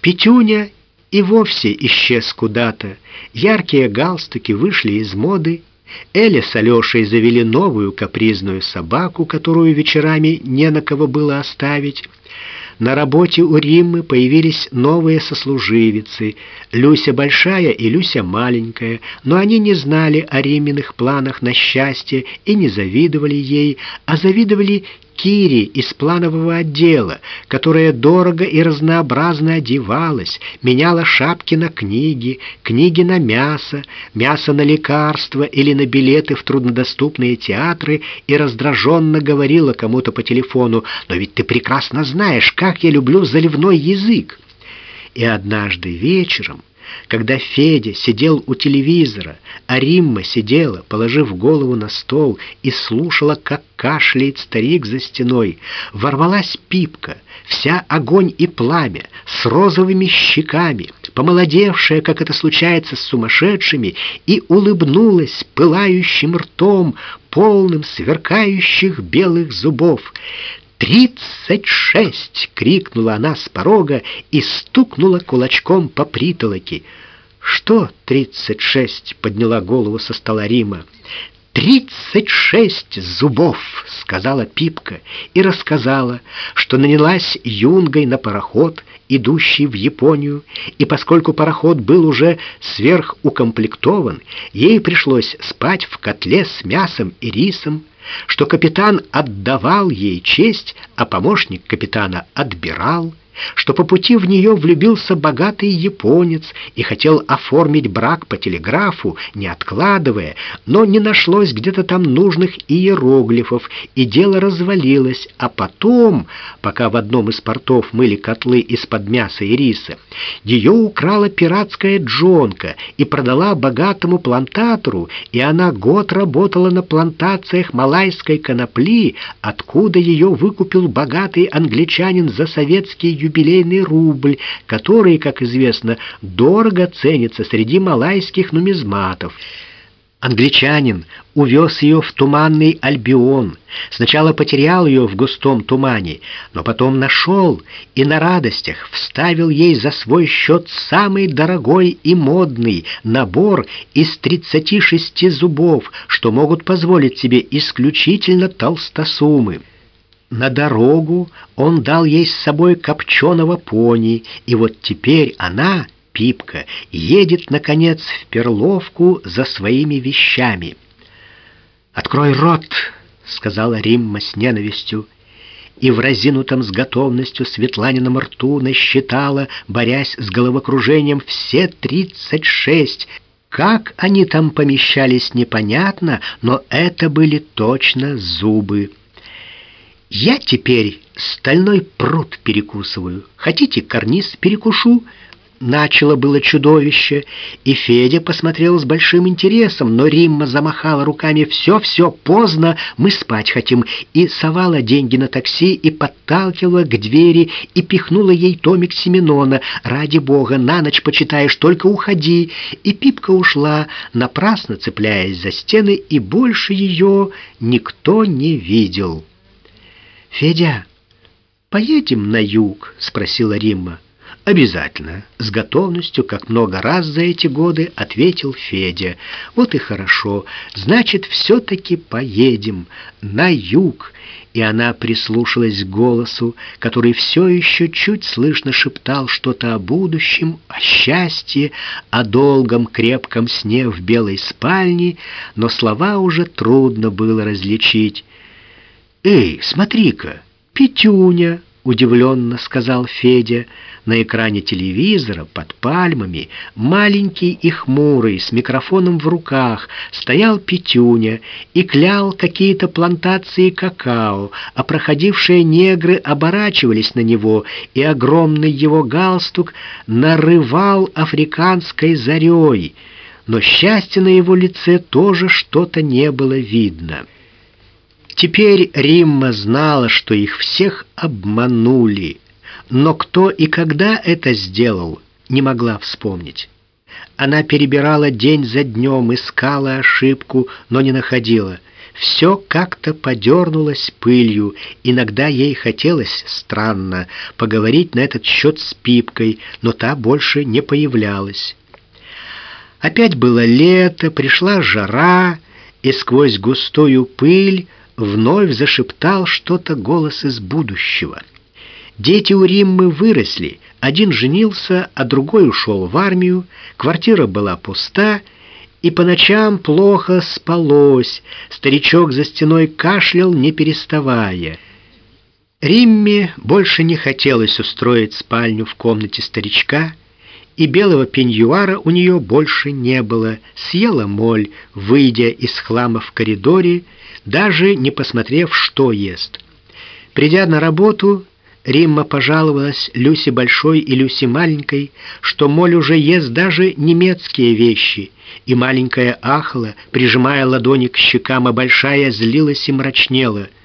[SPEAKER 1] Петюня и вовсе исчез куда-то. Яркие галстуки вышли из моды. Эля с Алешей завели новую капризную собаку, которую вечерами не на кого было оставить. На работе у Риммы появились новые сослуживицы, Люся большая и Люся маленькая, но они не знали о Римминых планах на счастье и не завидовали ей, а завидовали Кире из планового отдела, которая дорого и разнообразно одевалась, меняла шапки на книги, книги на мясо, мясо на лекарства или на билеты в труднодоступные театры и раздраженно говорила кому-то по телефону, «Но ведь ты прекрасно знаешь, как я люблю заливной язык». И однажды вечером когда Федя сидел у телевизора, а Римма сидела, положив голову на стол, и слушала, как кашляет старик за стеной, ворвалась Пипка, вся огонь и пламя, с розовыми щеками, помолодевшая, как это случается с сумасшедшими, и улыбнулась пылающим ртом, полным сверкающих белых зубов. «Тридцать шесть!» — крикнула она с порога и стукнула кулачком по притолоке. «Что тридцать шесть?» — подняла голову со стола Рима. «Тридцать шесть зубов!» — сказала Пипка и рассказала, что нанялась юнгой на пароход, идущий в Японию, и поскольку пароход был уже сверхукомплектован, ей пришлось спать в котле с мясом и рисом, что капитан отдавал ей честь, а помощник капитана отбирал, что по пути в нее влюбился богатый японец и хотел оформить брак по телеграфу, не откладывая, но не нашлось где-то там нужных иероглифов, и дело развалилось, а потом, пока в одном из портов мыли котлы из-под мяса и риса, ее украла пиратская джонка и продала богатому плантатору, и она год работала на плантациях малайской конопли, откуда ее выкупил богатый англичанин за советский юбилейный рубль, который, как известно, дорого ценится среди малайских нумизматов. Англичанин увез ее в туманный Альбион. Сначала потерял ее в густом тумане, но потом нашел и на радостях вставил ей за свой счет самый дорогой и модный набор из 36 зубов, что могут позволить себе исключительно толстосумы. На дорогу он дал ей с собой копченого пони, и вот теперь она, Пипка, едет, наконец, в Перловку за своими вещами. «Открой рот!» — сказала Римма с ненавистью, и в разинутом с готовностью Светланином рту насчитала, борясь с головокружением, все тридцать шесть. Как они там помещались, непонятно, но это были точно зубы. Я теперь стальной пруд перекусываю. Хотите, карниз перекушу?» Начало было чудовище, и Федя посмотрел с большим интересом, но Римма замахала руками «все-все, поздно, мы спать хотим», и совала деньги на такси, и подталкивала к двери, и пихнула ей томик Семенона «Ради бога, на ночь почитаешь, только уходи». И Пипка ушла, напрасно цепляясь за стены, и больше ее никто не видел. «Федя, поедем на юг?» — спросила Римма. «Обязательно», — с готовностью, как много раз за эти годы, ответил Федя. «Вот и хорошо. Значит, все-таки поедем на юг». И она прислушалась к голосу, который все еще чуть слышно шептал что-то о будущем, о счастье, о долгом крепком сне в белой спальне, но слова уже трудно было различить. «Эй, смотри-ка, Петюня!» — удивленно сказал Федя. На экране телевизора под пальмами, маленький и хмурый, с микрофоном в руках, стоял Петюня и клял какие-то плантации какао, а проходившие негры оборачивались на него, и огромный его галстук нарывал африканской зарей. Но счастья на его лице тоже что-то не было видно. Теперь Римма знала, что их всех обманули, но кто и когда это сделал, не могла вспомнить. Она перебирала день за днем, искала ошибку, но не находила. Все как-то подернулось пылью. Иногда ей хотелось, странно, поговорить на этот счет с Пипкой, но та больше не появлялась. Опять было лето, пришла жара, и сквозь густую пыль вновь зашептал что-то голос из будущего. Дети у Риммы выросли, один женился, а другой ушел в армию, квартира была пуста, и по ночам плохо спалось, старичок за стеной кашлял, не переставая. Римме больше не хотелось устроить спальню в комнате старичка, и белого пеньюара у нее больше не было. Съела моль, выйдя из хлама в коридоре, даже не посмотрев, что ест. Придя на работу, Римма пожаловалась Люсе Большой и Люсе Маленькой, что моль уже ест даже немецкие вещи, и маленькая ахла, прижимая ладони к щекам, а большая злилась и мрачнела —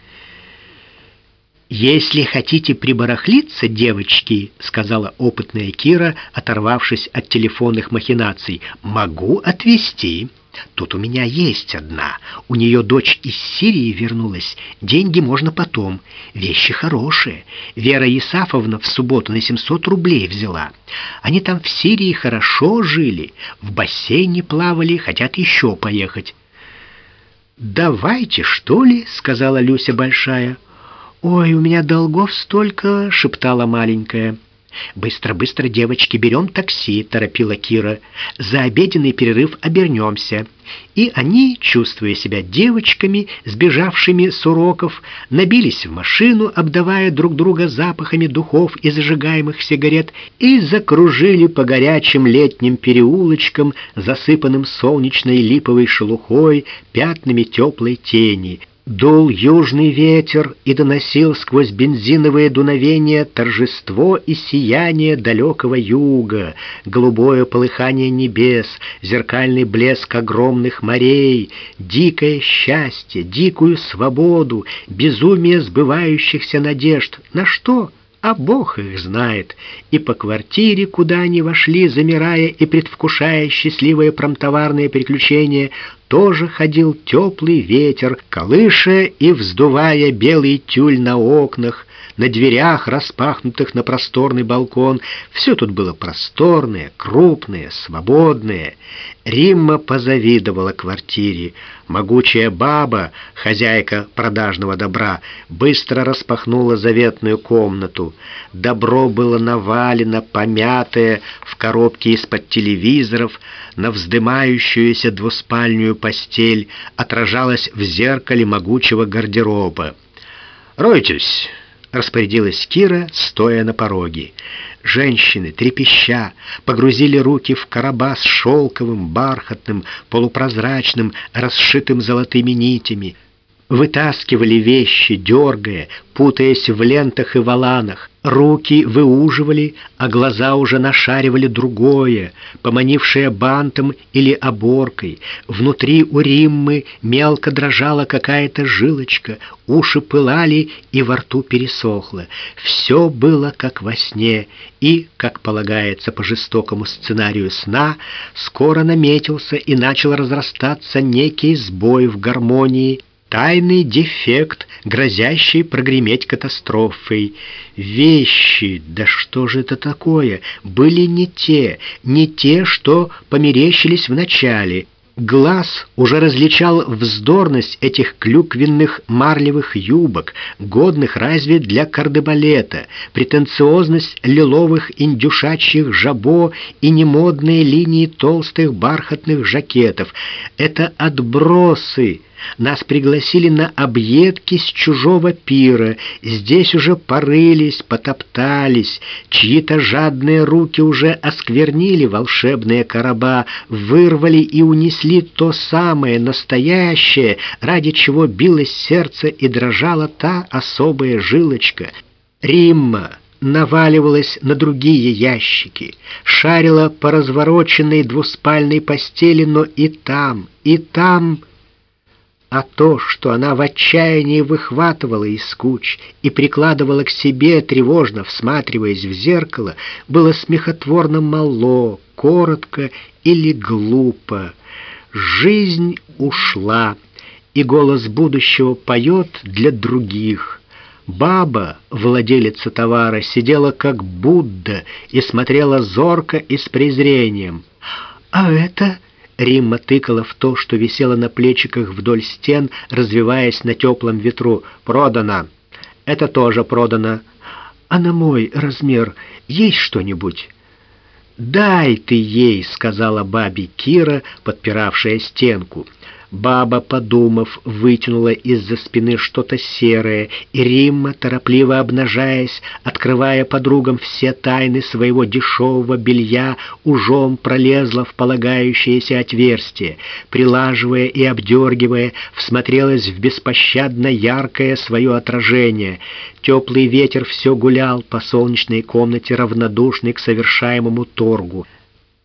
[SPEAKER 1] «Если хотите прибарахлиться, девочки», — сказала опытная Кира, оторвавшись от телефонных махинаций, — «могу отвезти. Тут у меня есть одна. У нее дочь из Сирии вернулась. Деньги можно потом. Вещи хорошие. Вера Исафовна в субботу на 700 рублей взяла. Они там в Сирии хорошо жили, в бассейне плавали, хотят еще поехать». «Давайте, что ли?» — сказала Люся Большая. «Ой, у меня долгов столько!» — шептала маленькая. «Быстро-быстро, девочки, берем такси», — торопила Кира. «За обеденный перерыв обернемся». И они, чувствуя себя девочками, сбежавшими с уроков, набились в машину, обдавая друг друга запахами духов и зажигаемых сигарет, и закружили по горячим летним переулочкам, засыпанным солнечной липовой шелухой, пятнами теплой тени — Дул южный ветер и доносил сквозь бензиновые дуновения торжество и сияние далекого юга, голубое полыхание небес, зеркальный блеск огромных морей, дикое счастье, дикую свободу, безумие сбывающихся надежд. На что? А Бог их знает. И по квартире, куда они вошли, замирая и предвкушая счастливое промтоварное приключение, тоже ходил теплый ветер, колыша и вздувая белый тюль на окнах, на дверях, распахнутых на просторный балкон. Все тут было просторное, крупное, свободное. Римма позавидовала квартире. Могучая баба, хозяйка продажного добра, быстро распахнула заветную комнату. Добро было навалено, помятое, в коробке из-под телевизоров, на вздымающуюся двуспальную постель, отражалось в зеркале могучего гардероба. «Ройтесь!» Распорядилась Кира, стоя на пороге. Женщины, трепеща, погрузили руки в короба с шелковым, бархатным, полупрозрачным, расшитым золотыми нитями. Вытаскивали вещи, дергая, путаясь в лентах и валанах. Руки выуживали, а глаза уже нашаривали другое, поманившее бантом или оборкой. Внутри у Риммы мелко дрожала какая-то жилочка, уши пылали и во рту пересохло. Все было как во сне, и, как полагается по жестокому сценарию сна, скоро наметился и начал разрастаться некий сбой в гармонии, тайный дефект, грозящий прогреметь катастрофой. Вещи, да что же это такое, были не те, не те, что померещились вначале. Глаз уже различал вздорность этих клюквенных марлевых юбок, годных разве для кардебалета, претенциозность лиловых индюшачьих жабо и немодные линии толстых бархатных жакетов. Это отбросы, нас пригласили на объедки с чужого пира. Здесь уже порылись, потоптались. Чьи-то жадные руки уже осквернили волшебные короба, вырвали и унесли то самое настоящее, ради чего билось сердце и дрожала та особая жилочка. Римма наваливалась на другие ящики, шарила по развороченной двуспальной постели, но и там, и там а то, что она в отчаянии выхватывала из куч и прикладывала к себе, тревожно всматриваясь в зеркало, было смехотворно мало, коротко или глупо. Жизнь ушла, и голос будущего поет для других. Баба, владелица товара, сидела как Будда и смотрела зорко и с презрением. «А это...» Римма тыкала в то, что висело на плечиках вдоль стен, развиваясь на теплом ветру. «Продано! Это тоже продано! А на мой размер есть что-нибудь?» «Дай ты ей», — сказала бабе Кира, подпиравшая стенку. Баба, подумав, вытянула из-за спины что-то серое, и Римма, торопливо обнажаясь, открывая подругам все тайны своего дешевого белья, ужом пролезла в полагающееся отверстие, прилаживая и обдергивая, всмотрелась в беспощадно яркое свое отражение. Теплый ветер все гулял по солнечной комнате, равнодушный к совершаемому торгу.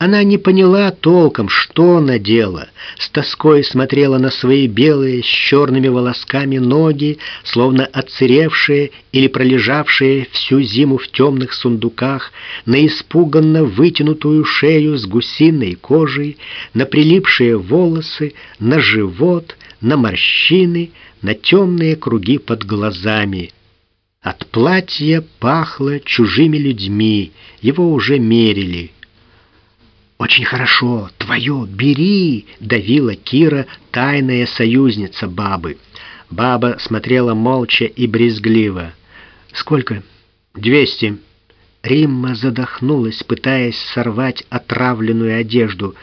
[SPEAKER 1] Она не поняла толком, что надела. С тоской смотрела на свои белые с черными волосками ноги, словно отсыревшие или пролежавшие всю зиму в темных сундуках, на испуганно вытянутую шею с гусиной кожей, на прилипшие волосы, на живот, на морщины, на темные круги под глазами. От платья пахло чужими людьми, его уже мерили — «Очень хорошо, твое, бери!» — давила Кира, тайная союзница бабы. Баба смотрела молча и брезгливо. «Сколько?» «Двести». Римма задохнулась, пытаясь сорвать отравленную одежду.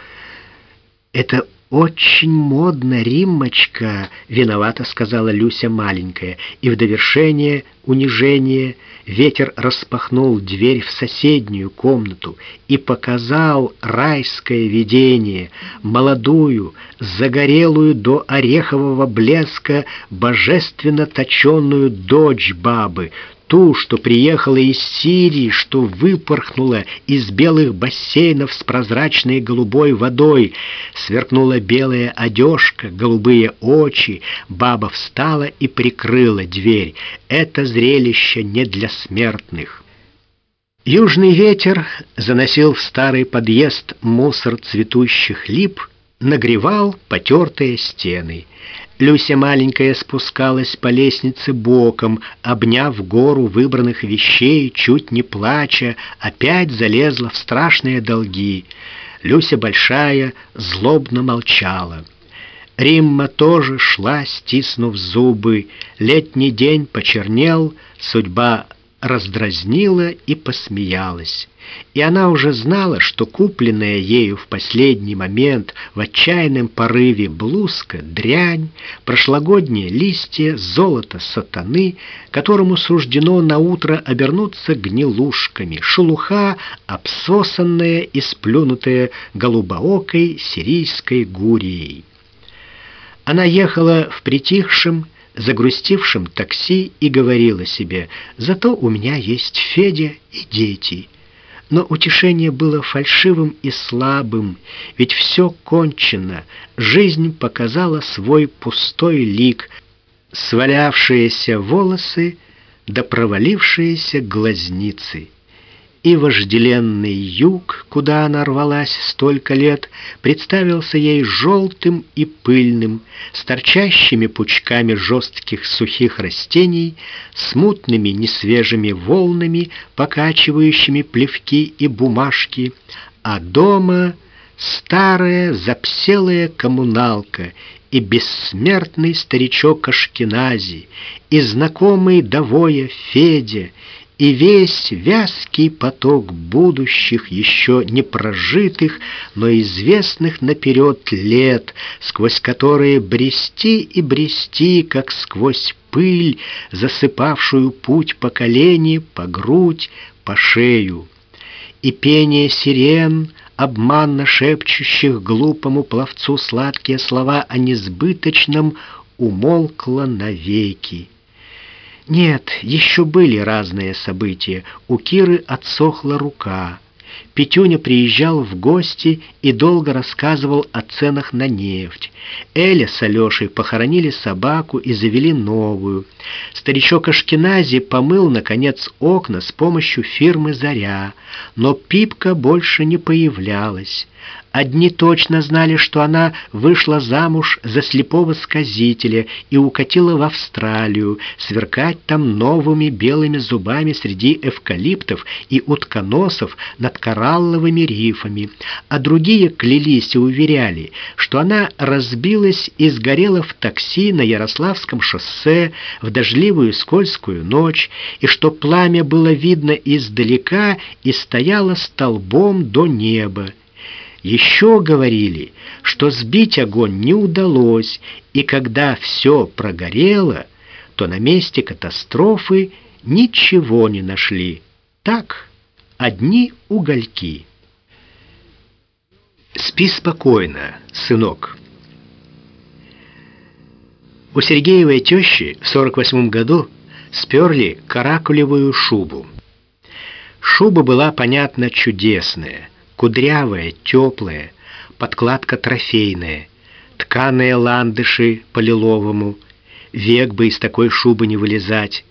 [SPEAKER 1] «Это очень модно, Риммочка!» — виновата сказала Люся маленькая. И в довершение унижения ветер распахнул дверь в соседнюю комнату и показал райское видение, молодую, загорелую до орехового блеска, божественно точенную дочь бабы, ту, что приехала из Сирии, что выпорхнула из белых бассейнов с прозрачной голубой водой. Сверкнула белая одежка, голубые очи. Баба встала и прикрыла дверь. Это зрелище не для смертных. Южный ветер заносил в старый подъезд мусор цветущих лип, нагревал потертые стены. Люся маленькая спускалась по лестнице боком, обняв гору выбранных вещей, чуть не плача, опять залезла в страшные долги. Люся большая злобно молчала. Римма тоже шла, стиснув зубы. Летний день почернел, судьба раздразнила и посмеялась. И она уже знала, что купленная ею в последний момент в отчаянном порыве блузка, дрянь, прошлогодние листья, золото сатаны, которому суждено на утро обернуться гнилушками, шелуха, обсосанная и сплюнутая голубоокой сирийской гурией. Она ехала в притихшем, загрустившем такси и говорила себе, «Зато у меня есть Федя и дети». Но утешение было фальшивым и слабым, ведь все кончено, жизнь показала свой пустой лик, свалявшиеся волосы да провалившиеся глазницы и вожделенный юг, куда она рвалась столько лет, представился ей желтым и пыльным, с торчащими пучками жестких сухих растений, смутными несвежими волнами, покачивающими плевки и бумажки, а дома старая запселая коммуналка и бессмертный старичок Ашкенази, и знакомый Давоя Федя, и весь вязкий поток будущих, еще не прожитых, но известных наперед лет, сквозь которые брести и брести, как сквозь пыль, засыпавшую путь по колени, по грудь, по шею. И пение сирен, обманно шепчущих глупому пловцу сладкие слова о несбыточном, умолкло навеки. Нет, еще были разные события. У Киры отсохла рука. Петюня приезжал в гости и долго рассказывал о ценах на нефть. Эля с Алешей похоронили собаку и завели новую. Старичок Ашкенази помыл, наконец, окна с помощью фирмы «Заря», но Пипка больше не появлялась. Одни точно знали, что она вышла замуж за слепого сказителя и укатила в Австралию, сверкать там новыми белыми зубами среди эвкалиптов и утконосов над коралловыми рифами, а другие клялись и уверяли, что она разбилась и сгорела в такси на Ярославском шоссе в дождливую скользкую ночь, и что пламя было видно издалека и стояло столбом до неба. Еще говорили, что сбить огонь не удалось, и когда все прогорело, то на месте катастрофы ничего не нашли. Так, одни угольки. Спи спокойно, сынок. У Сергеевой тещи в 48 году сперли каракулевую шубу. Шуба была, понятно, чудесная, кудрявая, теплая, подкладка трофейная, тканые ландыши по лиловому, век бы из такой шубы не вылезать,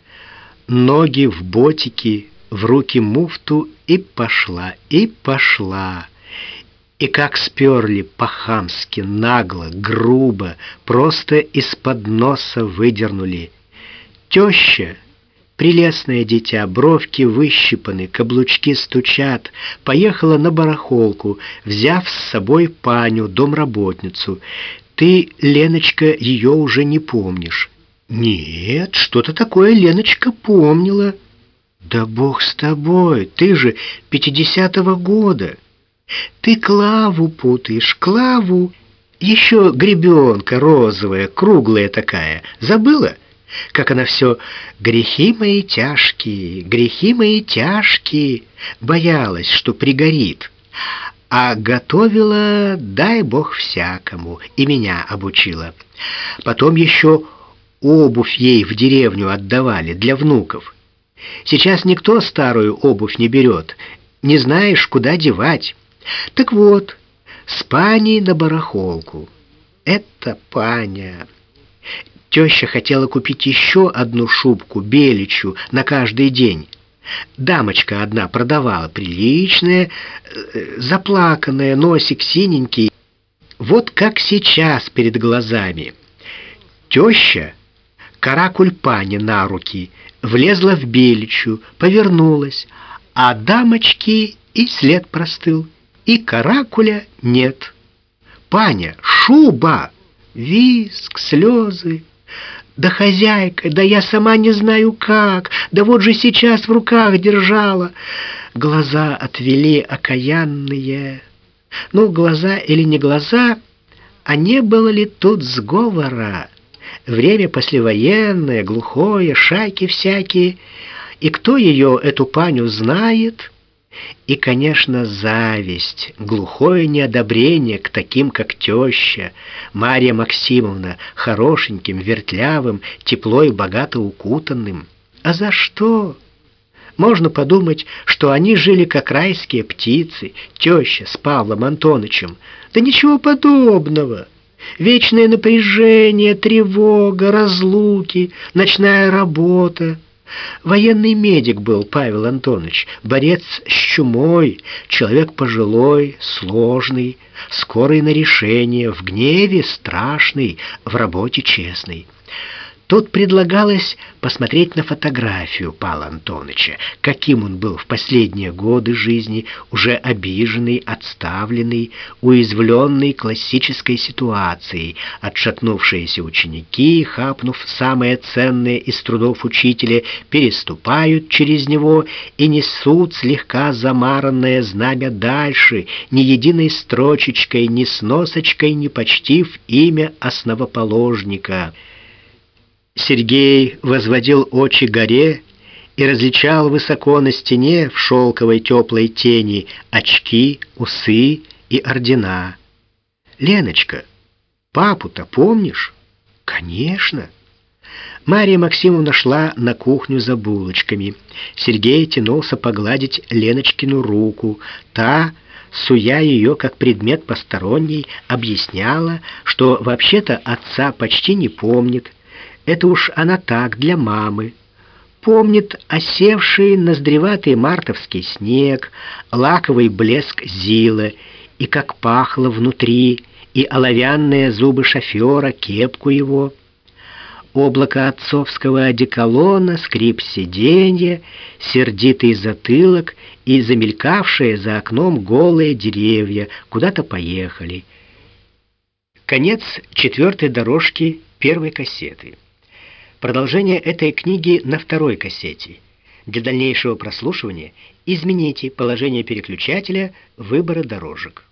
[SPEAKER 1] ноги в ботики, в руки муфту и пошла, и пошла. И как сперли по-хамски, нагло, грубо, просто из-под носа выдернули. Теща, прелестное дитя, бровки выщипаны, каблучки стучат, поехала на барахолку, взяв с собой паню, домработницу. Ты, Леночка, ее уже не помнишь. Нет, что-то такое Леночка помнила. Да бог с тобой, ты же пятидесятого года. Ты Клаву путаешь, Клаву. Еще гребенка розовая, круглая такая. Забыла? Как она все «грехи мои тяжкие, грехи мои тяжкие» боялась, что пригорит. А готовила, дай бог всякому, и меня обучила. Потом еще обувь ей в деревню отдавали для внуков. Сейчас никто старую обувь не берет, не знаешь, куда девать. Так вот, с паней на барахолку. Это паня. Теща хотела купить еще одну шубку, беличью, на каждый день. Дамочка одна продавала, приличная, э, заплаканная, носик синенький. Вот как сейчас перед глазами. Теща, каракуль пани на руки, влезла в беличью, повернулась, а дамочки и след простыл и каракуля нет. Паня, шуба, виск, слезы. Да хозяйка, да я сама не знаю как, да вот же сейчас в руках держала. Глаза отвели окаянные. Ну, глаза или не глаза, а не было ли тут сговора? Время послевоенное, глухое, шайки всякие. И кто ее, эту паню, знает?» И, конечно, зависть, глухое неодобрение к таким, как теща, Марья Максимовна, хорошеньким, вертлявым, тепло и богато укутанным. А за что? Можно подумать, что они жили как райские птицы, теща с Павлом Антоновичем. Да ничего подобного. Вечное напряжение, тревога, разлуки, ночная работа — Военный медик был Павел Антонович, борец с чумой, человек пожилой, сложный, скорый на решение, в гневе страшный, в работе честный. Тут предлагалось посмотреть на фотографию Павла Антоновича, каким он был в последние годы жизни, уже обиженный, отставленный, уязвленный классической ситуацией, отшатнувшиеся ученики, хапнув самое ценное из трудов учителя, переступают через него и несут слегка замаранное знамя дальше, ни единой строчечкой, ни сносочкой не почтив имя основоположника. Сергей возводил очи горе и различал высоко на стене в шелковой теплой тени очки, усы и ордена. «Леночка, папу-то помнишь?» «Конечно!» Мария Максимовна шла на кухню за булочками. Сергей тянулся погладить Леночкину руку. Та, суя ее как предмет посторонний, объясняла, что вообще-то отца почти не помнит, это уж она так, для мамы. Помнит осевший ноздреватый мартовский снег, лаковый блеск зилы, и как пахло внутри, и оловянные зубы шофера, кепку его. Облако отцовского одеколона, скрип сиденья, сердитый затылок и замелькавшие за окном голые деревья куда-то поехали. Конец четвертой дорожки первой кассеты. Продолжение этой книги на второй кассете. Для дальнейшего прослушивания измените положение переключателя выбора дорожек.